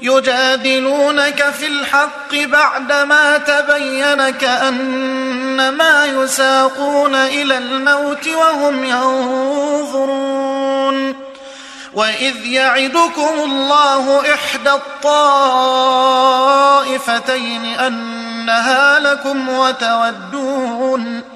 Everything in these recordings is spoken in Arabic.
يجادلونك في الحق بعدما تبين كأنما يساقون إلى الموت وهم ينظرون وإذ يعدكم الله إحدى الطائفتين أنها لكم وتودون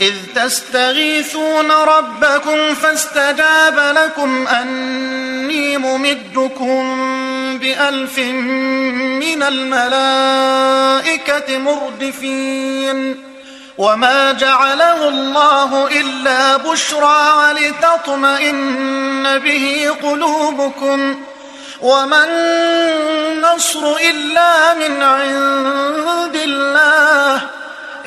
إذ تستغيثون ربكم فاستجاب لكم أني ممدكم بألف من الملائكة مردفين وما جعله الله إلا بشرى ولتطمئن به قلوبكم وما النصر إلا من عند الله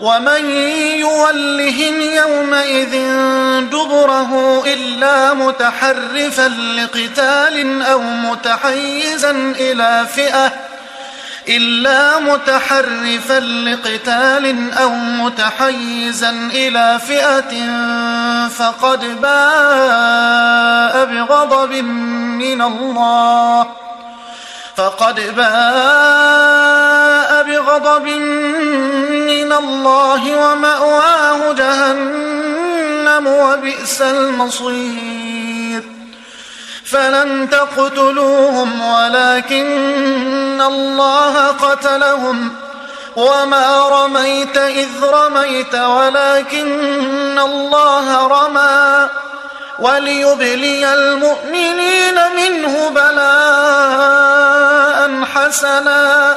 ومن يولهم يومئذ دبره إلا متحرفا لقتال أو متحيزا إلى فئة إلا متحرفا لقتال أو متحيزا إلى فئة فقد باء بغضب من الله فقد باء بغضب من الله ومأواه جهنم وبئس المصير. فلم تقتلوهم ولكن الله قتلهم. وما رميت إذ رميت ولكن الله رمى. وليبلي المؤمنين منه بلاء حسنا.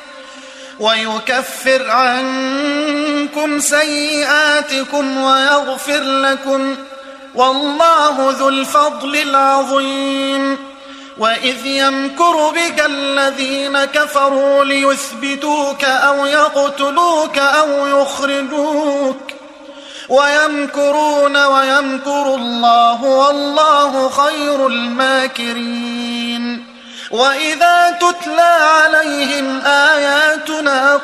عنكم سيئاتكم ويغفر لكم والله ذو الفضل العظيم. وإذ يمكر بك الذين كفروا ليثبتوك أو يقتلوك أو يخرجوك. ويمكرون ويمكر الله والله خير الماكرين. وإذا تتلى آياتنا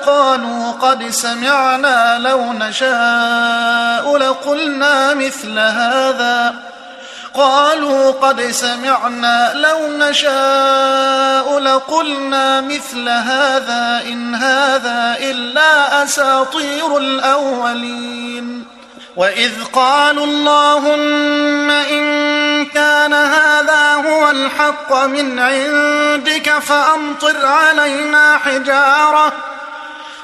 قالوا قد سمعنا لو نشاء لقلنا مثل هذا. قالوا قد سمعنا لو نشاء لقلنا مثل هذا إن هذا إلا أساطير الأولين. وإذ قالوا اللهم إن كان هذا هو الحق من عندك فأمطر علينا حجارة.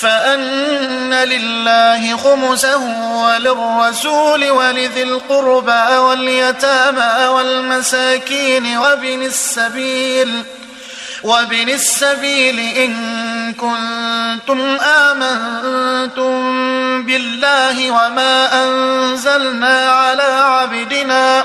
فأن لله خمسه وللرسول ولذي القربى واليتامى والمساكين وابن السبيل وابن السبيل إن كنتم آمنتم بالله وما أنزلنا على عبدنا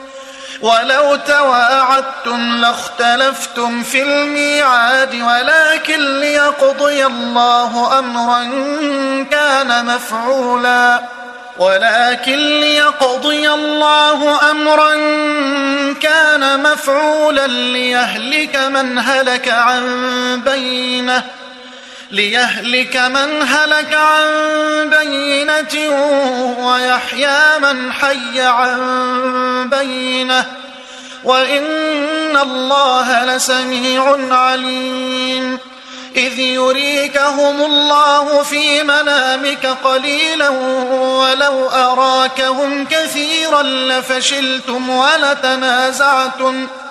ولو تواعدتم لاختلفتم في الميعاد ولكن ليقضي الله أمرا كان مفعولا. ولكن ليقضي الله أمرا كان مفعولا ليهلك من هلك عن بينه. ليهلك من هلك عن بينة ويحيى من حي عن بينة. وإن الله لسميع عليم. إذ يريكهم الله في منامك قليلا ولو أراكهم كثيرا لفشلتم ولتنازعتم ۖ.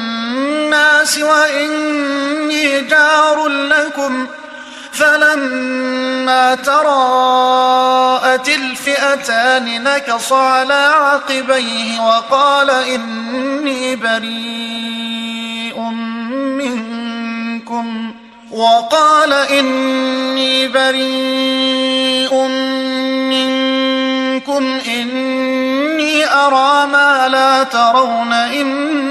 وإني جار لكم فلما تراءت الفئتان نكص على عقبيه وقال إني بريء منكم وقال إني بريء منكم إني أرى ما لا ترون إني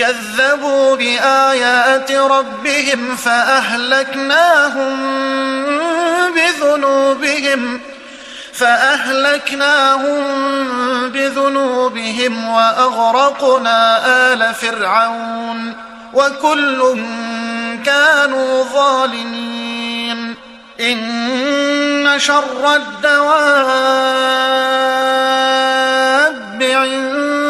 كذبوا بآيات ربهم فأهلكناهم بذنوبهم فأهلكناهم بذنوبهم وأغرقنا آل فرعون وكل كانوا ظالمين إن شر الدواب عند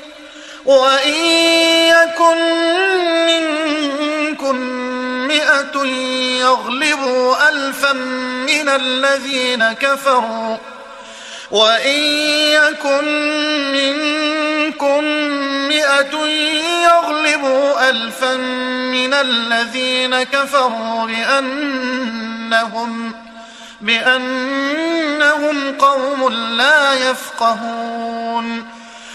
وإن يكن منكم مئة يغلبوا ألفا من الذين كفروا وإن يكن منكم مئة يغلبوا ألفا من الذين كفروا بأنهم بأنهم قوم لا يفقهون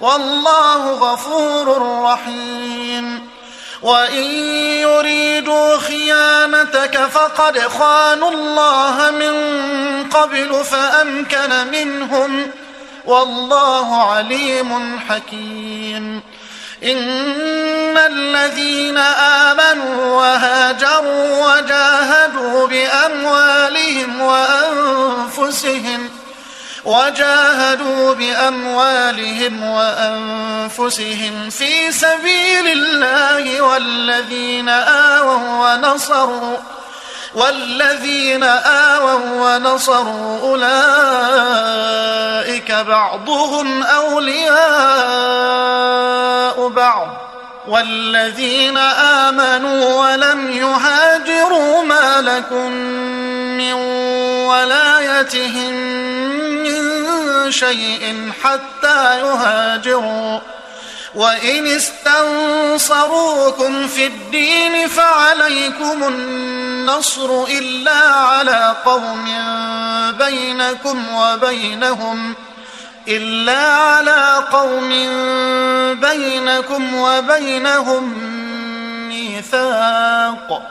والله غفور رحيم. وإن يريدوا خيانتك فقد خانوا الله من قبل فأمكن منهم. والله عليم حكيم. إن الذين آمنوا وهاجروا وجاهدوا بأموالهم وأنفسهم وجاهدوا بأموالهم وأنفسهم في سبيل الله والذين آووا ونصروا والذين آووا ونصروا أولئك بعضهم أولياء بعض والذين آمنوا ولم يهاجروا ما لكم من ولايتهم من شيء حتى يهاجروا. وإن استنصروكم في الدين فعليكم النصر إلا على قوم بينكم وبينهم إلا على قوم بينكم وبينهم ميثاق.